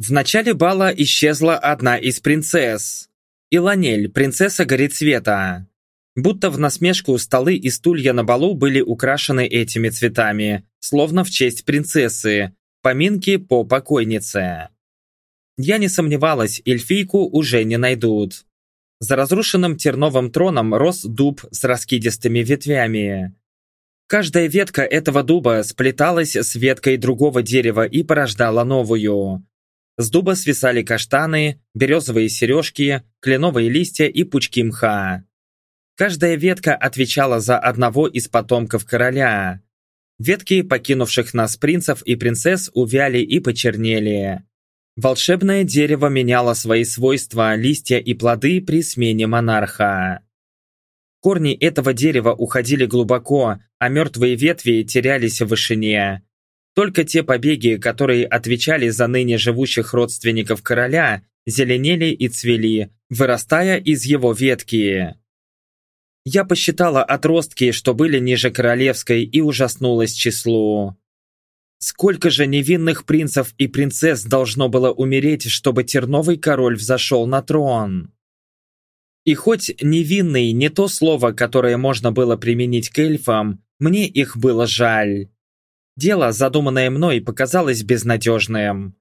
В начале бала исчезла одна из принцесс. Иланель, принцесса Горецвета. Будто в насмешку столы и стулья на балу были украшены этими цветами, словно в честь принцессы, поминки по покойнице. Я не сомневалась, эльфийку уже не найдут. За разрушенным терновым троном рос дуб с раскидистыми ветвями. Каждая ветка этого дуба сплеталась с веткой другого дерева и порождала новую. С дуба свисали каштаны, березовые сережки, кленовые листья и пучки мха. Каждая ветка отвечала за одного из потомков короля. Ветки покинувших нас принцев и принцесс увяли и почернели. Волшебное дерево меняло свои свойства, листья и плоды при смене монарха. Корни этого дерева уходили глубоко, а мертвые ветви терялись в вышине. Только те побеги, которые отвечали за ныне живущих родственников короля, зеленели и цвели, вырастая из его ветки. Я посчитала отростки, что были ниже королевской, и ужаснулась числу. Сколько же невинных принцев и принцесс должно было умереть, чтобы терновый король взошел на трон? И хоть невинный не то слово, которое можно было применить к эльфам, мне их было жаль. Дело, задуманное мной, показалось безнадежным.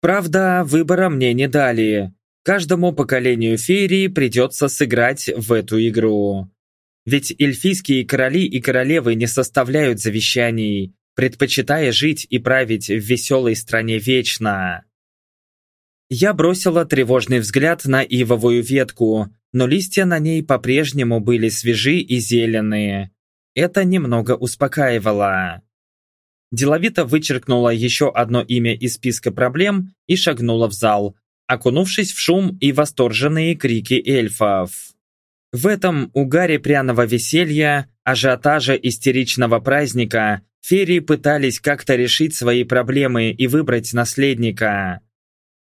Правда, выбора мне не дали. Каждому поколению феерии придется сыграть в эту игру. Ведь эльфийские короли и королевы не составляют завещаний, предпочитая жить и править в веселой стране вечно. Я бросила тревожный взгляд на ивовую ветку, но листья на ней по-прежнему были свежи и зеленые. Это немного успокаивало. Деловито вычеркнула еще одно имя из списка проблем и шагнула в зал, окунувшись в шум и восторженные крики эльфов. В этом угаре пряного веселья, ажиотажа истеричного праздника феи пытались как-то решить свои проблемы и выбрать наследника.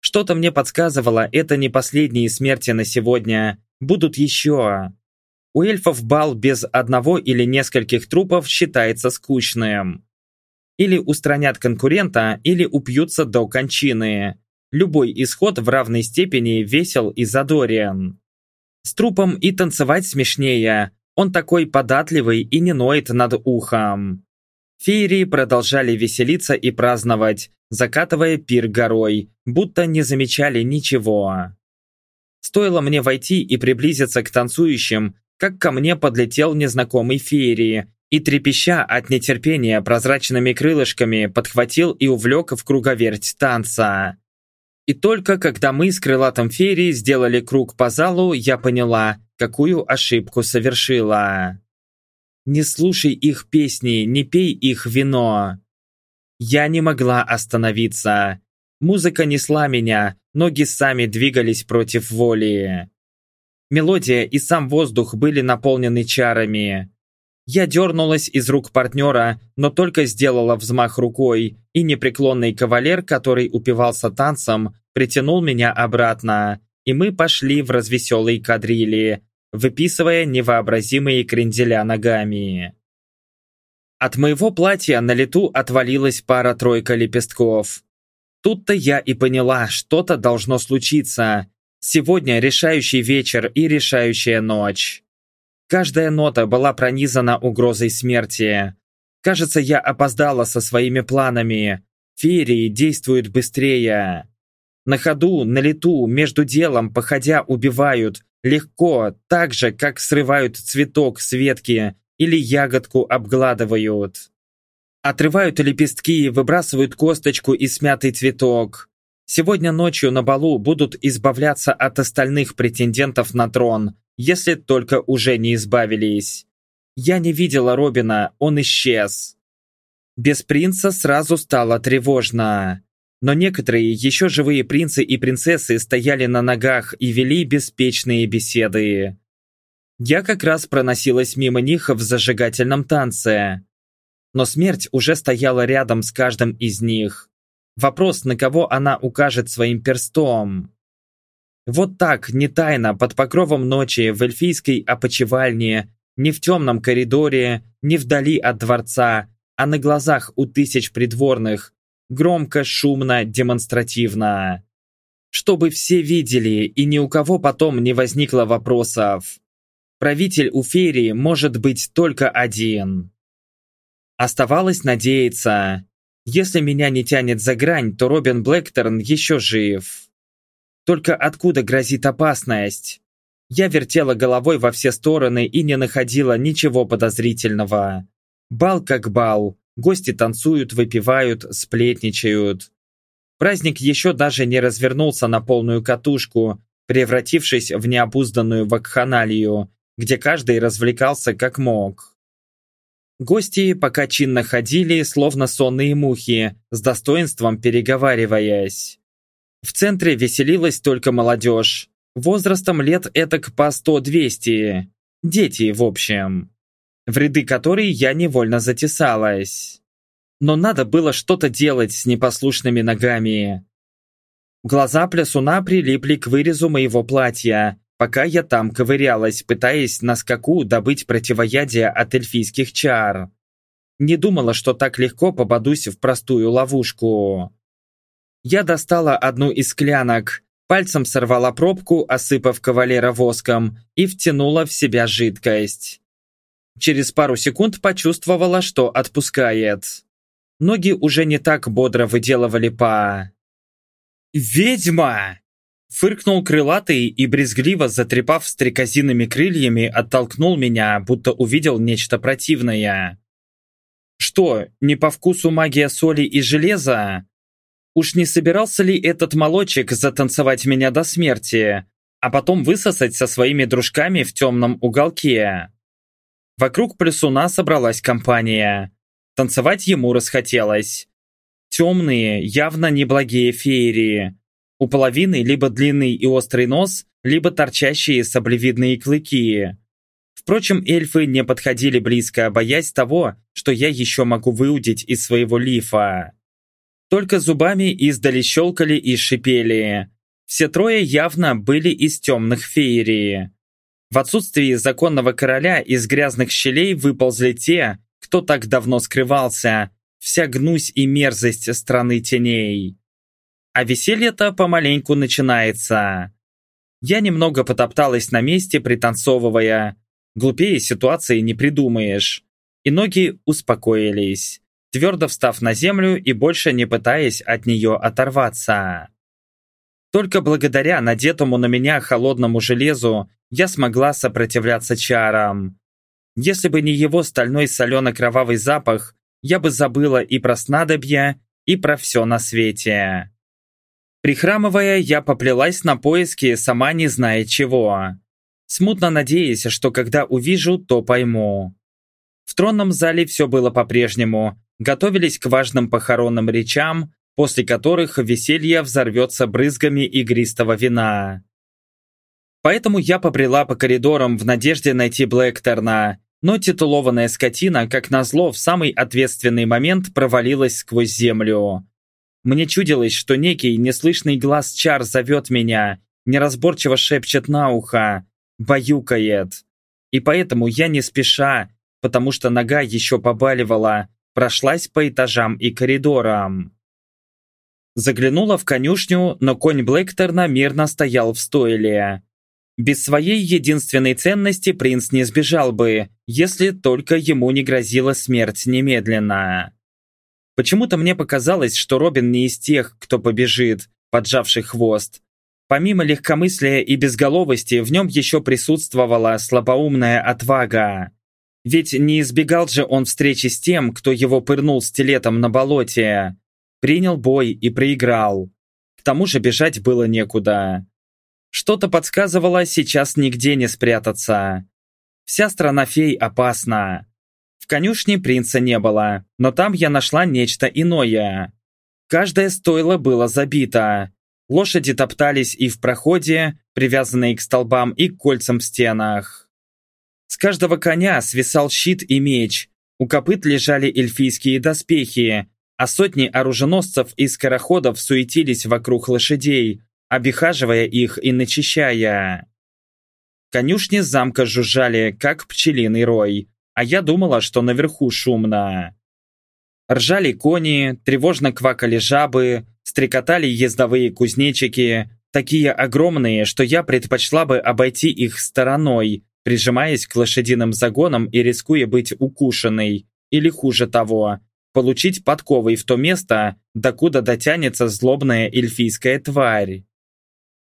Что-то мне подсказывало, это не последние смерти на сегодня, будут еще. У эльфов бал без одного или нескольких трупов считается скучным. Или устранят конкурента, или упьются до кончины. Любой исход в равной степени весел и задорен. С трупом и танцевать смешнее. Он такой податливый и не ноет над ухом. Феерии продолжали веселиться и праздновать, закатывая пир горой, будто не замечали ничего. Стоило мне войти и приблизиться к танцующим, как ко мне подлетел незнакомый феерии и, трепеща от нетерпения прозрачными крылышками, подхватил и увлек в круговерть танца. И только когда мы с крылатым ферией сделали круг по залу, я поняла, какую ошибку совершила. Не слушай их песни, не пей их вино. Я не могла остановиться. Музыка несла меня, ноги сами двигались против воли. Мелодия и сам воздух были наполнены чарами. Я дернулась из рук партнера, но только сделала взмах рукой, и непреклонный кавалер, который упивался танцем, притянул меня обратно, и мы пошли в развеселые кадрили, выписывая невообразимые кренделя ногами. От моего платья на лету отвалилась пара-тройка лепестков. Тут-то я и поняла, что-то должно случиться. Сегодня решающий вечер и решающая ночь. Каждая нота была пронизана угрозой смерти. Кажется, я опоздала со своими планами. Феерии действуют быстрее. На ходу, на лету, между делом, походя, убивают. Легко, так же, как срывают цветок с ветки или ягодку обгладывают. Отрывают лепестки, выбрасывают косточку и смятый цветок. Сегодня ночью на балу будут избавляться от остальных претендентов на трон, если только уже не избавились. Я не видела Робина, он исчез. Без принца сразу стало тревожно. Но некоторые еще живые принцы и принцессы стояли на ногах и вели беспечные беседы. Я как раз проносилась мимо них в зажигательном танце. Но смерть уже стояла рядом с каждым из них. Вопрос, на кого она укажет своим перстом. Вот так, не тайно, под покровом ночи, в эльфийской опочивальне, не в темном коридоре, не вдали от дворца, а на глазах у тысяч придворных, Громко, шумно, демонстративно. Чтобы все видели и ни у кого потом не возникло вопросов. Правитель у Ферии может быть только один. Оставалось надеяться. Если меня не тянет за грань, то Робин Блэкторн еще жив. Только откуда грозит опасность? Я вертела головой во все стороны и не находила ничего подозрительного. Бал как бал. Гости танцуют, выпивают, сплетничают. Праздник еще даже не развернулся на полную катушку, превратившись в необузданную вакханалию, где каждый развлекался как мог. Гости пока чинно ходили, словно сонные мухи, с достоинством переговариваясь. В центре веселилась только молодежь, возрастом лет этак по 100-200, дети в общем, в ряды которой я невольно затесалась. Но надо было что-то делать с непослушными ногами. Глаза плясуна прилипли к вырезу моего платья, пока я там ковырялась, пытаясь на скаку добыть противоядие от эльфийских чар. Не думала, что так легко попадусь в простую ловушку. Я достала одну из склянок, пальцем сорвала пробку, осыпав кавалера воском, и втянула в себя жидкость. Через пару секунд почувствовала, что отпускает. Ноги уже не так бодро выделывали па. «Ведьма!» Фыркнул крылатый и, брезгливо затрепав стрекозиными крыльями, оттолкнул меня, будто увидел нечто противное. Что, не по вкусу магия соли и железа? Уж не собирался ли этот молочек затанцевать меня до смерти, а потом высосать со своими дружками в темном уголке? Вокруг плюсуна собралась компания. Танцевать ему расхотелось. Темные, явно неблагие феерии, у половины либо длинный и острый нос, либо торчащие саблевидные клыки. Впрочем, эльфы не подходили близко, боясь того, что я еще могу выудить из своего лифа. Только зубами издали щелкали и шипели. Все трое явно были из темных феерии. В отсутствии законного короля из грязных щелей выползли те, кто так давно скрывался, вся гнусь и мерзость страны теней. А веселье-то помаленьку начинается. Я немного потопталась на месте, пританцовывая. Глупее ситуации не придумаешь. И ноги успокоились, твердо встав на землю и больше не пытаясь от нее оторваться. Только благодаря надетому на меня холодному железу я смогла сопротивляться чарам. Если бы не его стальной солено-кровавый запах, я бы забыла и про снадобья, и про все на свете. Прихрамывая, я поплелась на поиски, сама не зная чего. Смутно надеясь, что когда увижу, то пойму. В тронном зале все было по-прежнему. Готовились к важным похоронным речам, после которых веселье взорвется брызгами игристого вина. Поэтому я побрела по коридорам в надежде найти Блэкторна, но титулованная скотина, как назло, в самый ответственный момент провалилась сквозь землю. Мне чудилось, что некий неслышный глаз чар зовет меня, неразборчиво шепчет на ухо, баюкает. И поэтому я не спеша, потому что нога еще побаливала, прошлась по этажам и коридорам. Заглянула в конюшню, но конь Блэкторна мирно стоял в стойле. Без своей единственной ценности принц не сбежал бы, если только ему не грозила смерть немедленно. Почему-то мне показалось, что Робин не из тех, кто побежит, поджавший хвост. Помимо легкомыслия и безголовости, в нем еще присутствовала слабоумная отвага. Ведь не избегал же он встречи с тем, кто его пырнул стилетом на болоте. Принял бой и проиграл. К тому же бежать было некуда. Что-то подсказывало, сейчас нигде не спрятаться. Вся страна фей опасна. В конюшне принца не было, но там я нашла нечто иное. Каждое стойло было забито. Лошади топтались и в проходе, привязанные к столбам и к кольцам в стенах. С каждого коня свисал щит и меч. У копыт лежали эльфийские доспехи, а сотни оруженосцев и скороходов суетились вокруг лошадей, обихаживая их и начищая. Конюшни замка жужжали, как пчелиный рой, а я думала, что наверху шумно. Ржали кони, тревожно квакали жабы, стрекотали ездовые кузнечики, такие огромные, что я предпочла бы обойти их стороной, прижимаясь к лошадиным загонам и рискуя быть укушенной, или хуже того, получить подковой в то место, докуда дотянется злобная эльфийская тварь.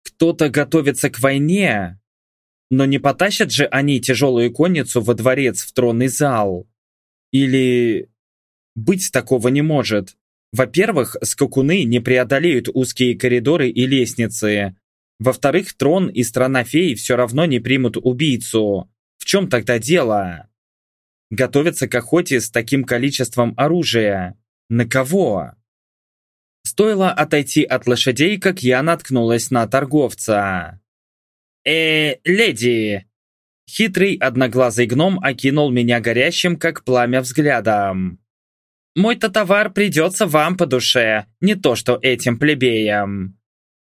Кто-то готовится к войне, но не потащат же они тяжелую конницу во дворец в тронный зал. Или... Быть такого не может. Во-первых, скакуны не преодолеют узкие коридоры и лестницы. Во-вторых, трон и страна феи все равно не примут убийцу. В чем тогда дело? Готовятся к охоте с таким количеством оружия. На кого? Стоило отойти от лошадей, как я наткнулась на торговца. «Э, леди!» Хитрый одноглазый гном окинул меня горящим, как пламя, взглядом. «Мой-то товар придется вам по душе, не то что этим плебеям».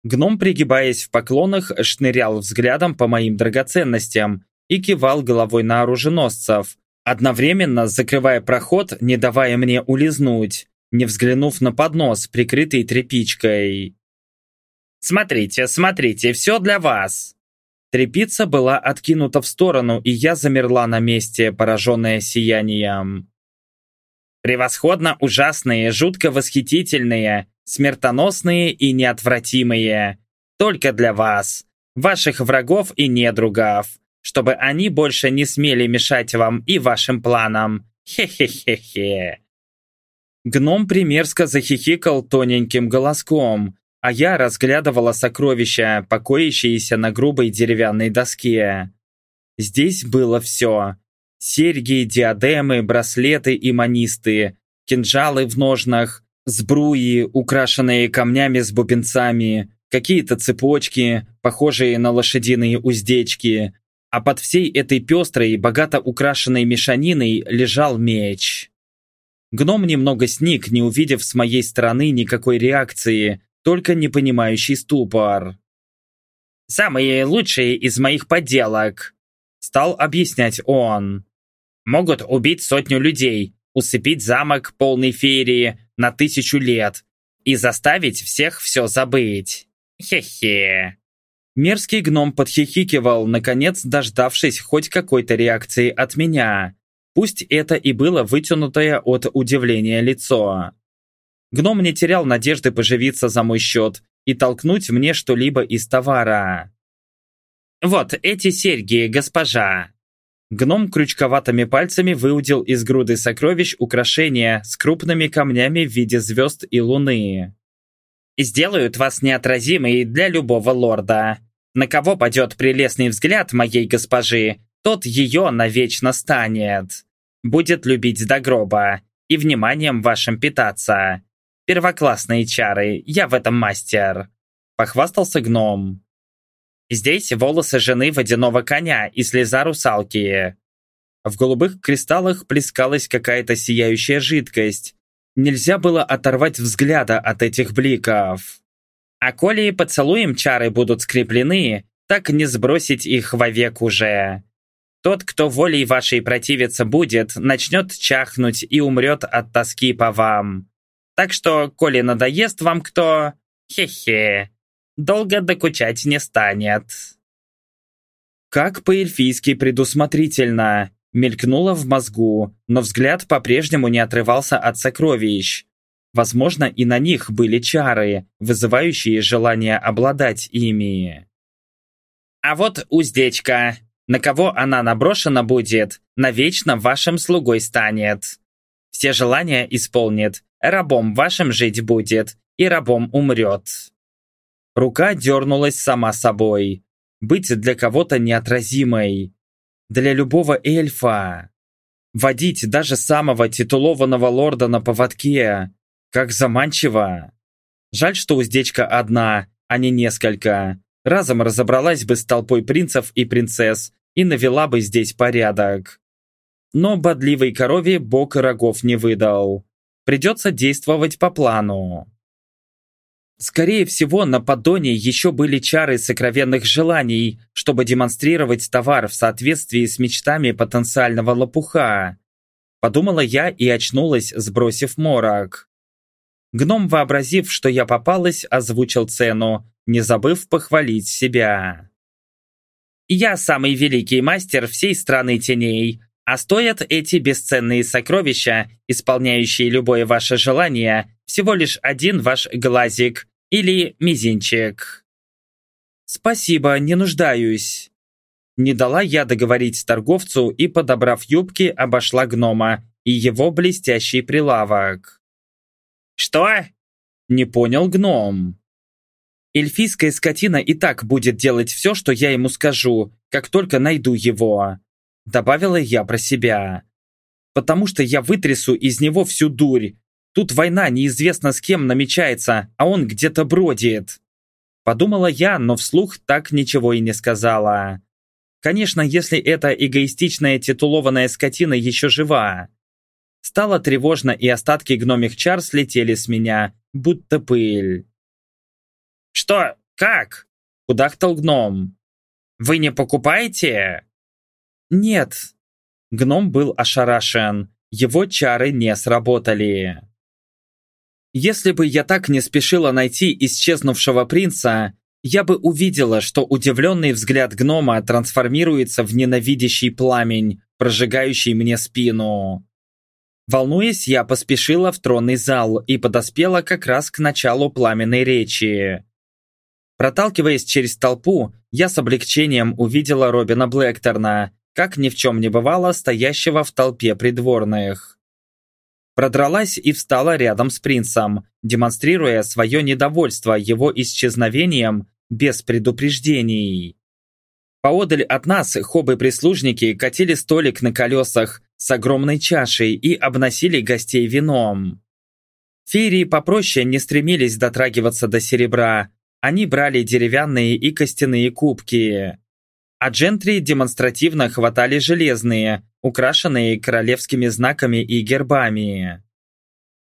Гном, пригибаясь в поклонах, шнырял взглядом по моим драгоценностям и кивал головой на оруженосцев, одновременно закрывая проход, не давая мне улизнуть, не взглянув на поднос, прикрытый тряпичкой. «Смотрите, смотрите, все для вас!» Трепица была откинута в сторону, и я замерла на месте, пораженная сиянием. «Превосходно ужасные, жутко восхитительные, смертоносные и неотвратимые. Только для вас, ваших врагов и недругов, чтобы они больше не смели мешать вам и вашим планам. Хе-хе-хе-хе». Гном примерзко захихикал тоненьким голоском, а я разглядывала сокровища, покоящиеся на грубой деревянной доске. Здесь было все. Серьги, диадемы, браслеты и манисты, кинжалы в ножнах, сбруи, украшенные камнями с бубенцами, какие-то цепочки, похожие на лошадиные уздечки, а под всей этой пестрой, богато украшенной мешаниной лежал меч. Гном немного сник, не увидев с моей стороны никакой реакции, только непонимающий ступор. «Самые лучшие из моих подделок», — стал объяснять он. «Могут убить сотню людей, усыпить замок полный феерии на тысячу лет и заставить всех все забыть. Хе-хе». Мерзкий гном подхихикивал, наконец дождавшись хоть какой-то реакции от меня. Пусть это и было вытянутое от удивления лицо. Гном не терял надежды поживиться за мой счет и толкнуть мне что-либо из товара. «Вот эти серьги, госпожа!» Гном крючковатыми пальцами выудил из груды сокровищ украшения с крупными камнями в виде звезд и луны. «Сделают вас неотразимой для любого лорда. На кого падет прелестный взгляд моей госпожи, тот ее навечно станет будет любить до гроба и вниманием вашим питаться. Первоклассные чары, я в этом мастер», — похвастался гном. «Здесь волосы жены водяного коня и слеза русалки». В голубых кристаллах плескалась какая-то сияющая жидкость. Нельзя было оторвать взгляда от этих бликов. А коли поцелуем чары будут скреплены, так не сбросить их вовек уже. Тот, кто волей вашей противиться будет, начнет чахнуть и умрет от тоски по вам. Так что, коли надоест вам кто, хе-хе, долго докучать не станет. Как по-эльфийски предусмотрительно, мелькнуло в мозгу, но взгляд по-прежнему не отрывался от сокровищ. Возможно, и на них были чары, вызывающие желание обладать ими. «А вот уздечка», на кого она наброшена будет, навечно вашим слугой станет. Все желания исполнит, рабом вашим жить будет, и рабом умрет. Рука дернулась сама собой. Быть для кого-то неотразимой. Для любого эльфа. Водить даже самого титулованного лорда на поводке. Как заманчиво. Жаль, что уздечка одна, а не несколько. Разом разобралась бы с толпой принцев и принцесс, и навела бы здесь порядок. Но бодливой корове бог рогов не выдал. Придется действовать по плану. Скорее всего, на поддоне еще были чары сокровенных желаний, чтобы демонстрировать товар в соответствии с мечтами потенциального лопуха. Подумала я и очнулась, сбросив морок. Гном, вообразив, что я попалась, озвучил цену, не забыв похвалить себя. «Я самый великий мастер всей страны теней, а стоят эти бесценные сокровища, исполняющие любое ваше желание, всего лишь один ваш глазик или мизинчик». «Спасибо, не нуждаюсь». Не дала я договорить торговцу и, подобрав юбки, обошла гнома и его блестящий прилавок. «Что?» Не понял гном. Эльфийская скотина и так будет делать все, что я ему скажу, как только найду его. Добавила я про себя. Потому что я вытрясу из него всю дурь. Тут война неизвестно с кем намечается, а он где-то бродит. Подумала я, но вслух так ничего и не сказала. Конечно, если эта эгоистичная титулованная скотина еще жива. Стало тревожно, и остатки гномих чар слетели с меня, будто пыль. «Что? Как?» – кудахтал гном. «Вы не покупаете?» «Нет». Гном был ошарашен. Его чары не сработали. Если бы я так не спешила найти исчезнувшего принца, я бы увидела, что удивленный взгляд гнома трансформируется в ненавидящий пламень, прожигающий мне спину. Волнуясь, я поспешила в тронный зал и подоспела как раз к началу пламенной речи. Проталкиваясь через толпу, я с облегчением увидела Робина Блэкторна, как ни в чем не бывало, стоящего в толпе придворных. Продралась и встала рядом с принцем, демонстрируя свое недовольство его исчезновением без предупреждений. Поодаль от нас хобы-прислужники катили столик на колесах с огромной чашей и обносили гостей вином. Феерии попроще не стремились дотрагиваться до серебра, они брали деревянные и костяные кубки. А джентри демонстративно хватали железные, украшенные королевскими знаками и гербами.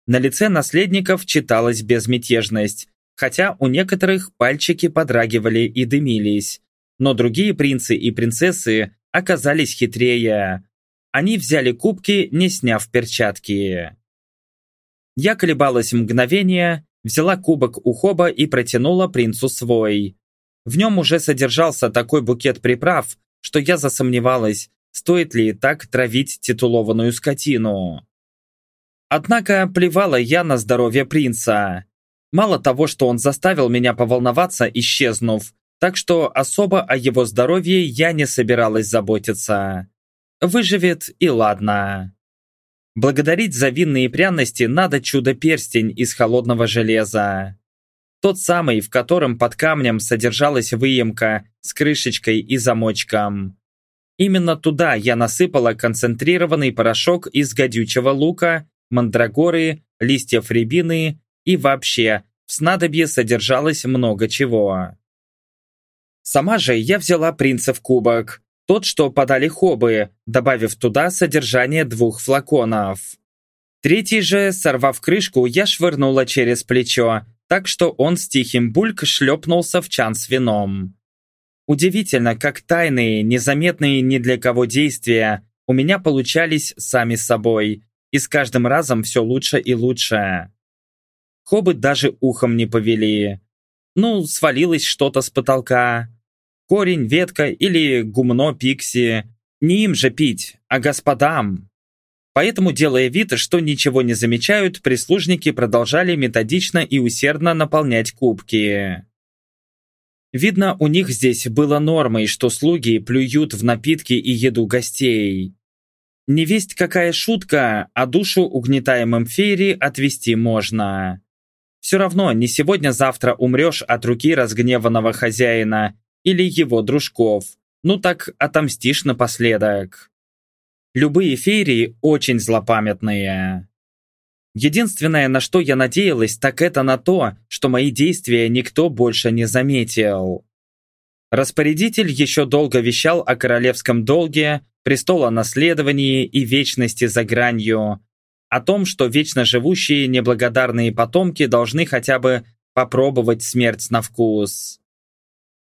На лице наследников читалась безмятежность, хотя у некоторых пальчики подрагивали и дымились, но другие принцы и принцессы оказались хитрее. Они взяли кубки, не сняв перчатки. Я колебалась мгновение, взяла кубок у Хоба и протянула принцу свой. В нем уже содержался такой букет приправ, что я засомневалась, стоит ли так травить титулованную скотину. Однако плевала я на здоровье принца. Мало того, что он заставил меня поволноваться, исчезнув, так что особо о его здоровье я не собиралась заботиться. Выживет и ладно. Благодарить за винные пряности надо чудо-перстень из холодного железа. Тот самый, в котором под камнем содержалась выемка с крышечкой и замочком. Именно туда я насыпала концентрированный порошок из гадючего лука, мандрагоры, листьев рябины и вообще в снадобье содержалось много чего. Сама же я взяла принцев кубок, тот, что подали хобы, добавив туда содержание двух флаконов. Третий же, сорвав крышку, я швырнула через плечо, так что он с тихим бульк шлепнулся в чан с вином. Удивительно, как тайные, незаметные ни для кого действия у меня получались сами собой, и с каждым разом все лучше и лучше. Хобы даже ухом не повели. Ну, свалилось что-то с потолка, корень, ветка или гумно пикси. Не им же пить, а господам. Поэтому, делая вид, что ничего не замечают, прислужники продолжали методично и усердно наполнять кубки. Видно, у них здесь было нормой, что слуги плюют в напитки и еду гостей. Не весть какая шутка, а душу угнетаемым фейри отвести можно. Все равно не сегодня-завтра умрешь от руки разгневанного хозяина или его дружков, ну так отомстишь напоследок. Любые феерии очень злопамятные. Единственное, на что я надеялась, так это на то, что мои действия никто больше не заметил. Распорядитель еще долго вещал о королевском долге, престолонаследовании и вечности за гранью, о том, что вечно живущие неблагодарные потомки должны хотя бы попробовать смерть на вкус.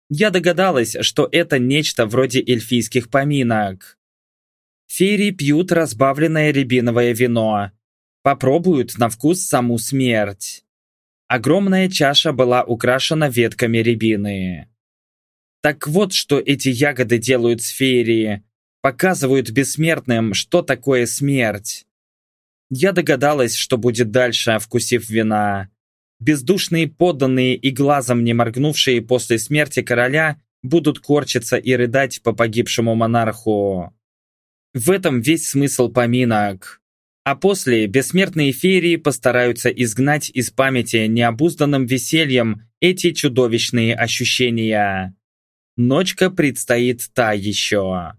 Я догадалась, что это нечто вроде эльфийских поминок. Фери пьют разбавленное рябиновое вино. Попробуют на вкус саму смерть. Огромная чаша была украшена ветками рябины. Так вот, что эти ягоды делают с феерии. Показывают бессмертным, что такое смерть. Я догадалась, что будет дальше, вкусив вина. Бездушные подданные и глазом не моргнувшие после смерти короля будут корчиться и рыдать по погибшему монарху. В этом весь смысл поминок. А после бессмертные феерии постараются изгнать из памяти необузданным весельем эти чудовищные ощущения. Ночка предстоит та еще.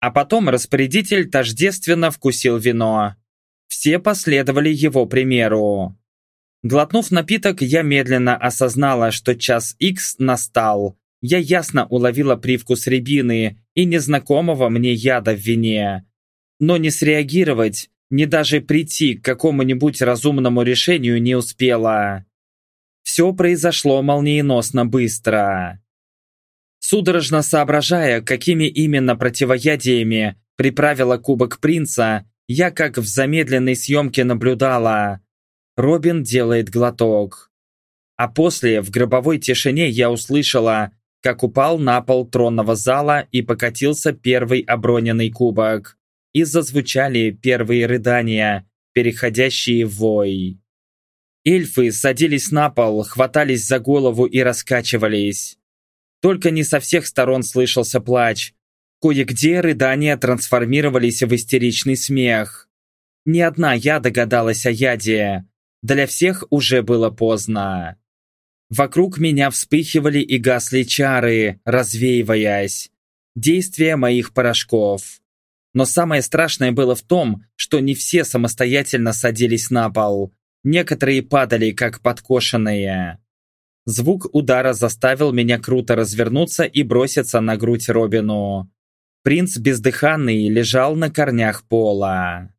А потом распорядитель тождественно вкусил вино. Все последовали его примеру. Глотнув напиток, я медленно осознала, что час Х настал. Я ясно уловила привкус рябины и незнакомого мне яда в вине. Но не среагировать, ни даже прийти к какому-нибудь разумному решению не успела. Все произошло молниеносно быстро. Судорожно соображая, какими именно противоядиями приправила кубок принца, я как в замедленной съемке наблюдала. Робин делает глоток. А после, в гробовой тишине, я услышала, как упал на пол тронного зала и покатился первый оброненный кубок и зазвучали первые рыдания, переходящие в вой. Эльфы садились на пол, хватались за голову и раскачивались. Только не со всех сторон слышался плач. Кое-где рыдания трансформировались в истеричный смех. Ни одна я догадалась о яде. Для всех уже было поздно. Вокруг меня вспыхивали и гасли чары, развеиваясь. Действия моих порошков. Но самое страшное было в том, что не все самостоятельно садились на пол. Некоторые падали, как подкошенные. Звук удара заставил меня круто развернуться и броситься на грудь Робину. Принц бездыханный лежал на корнях пола.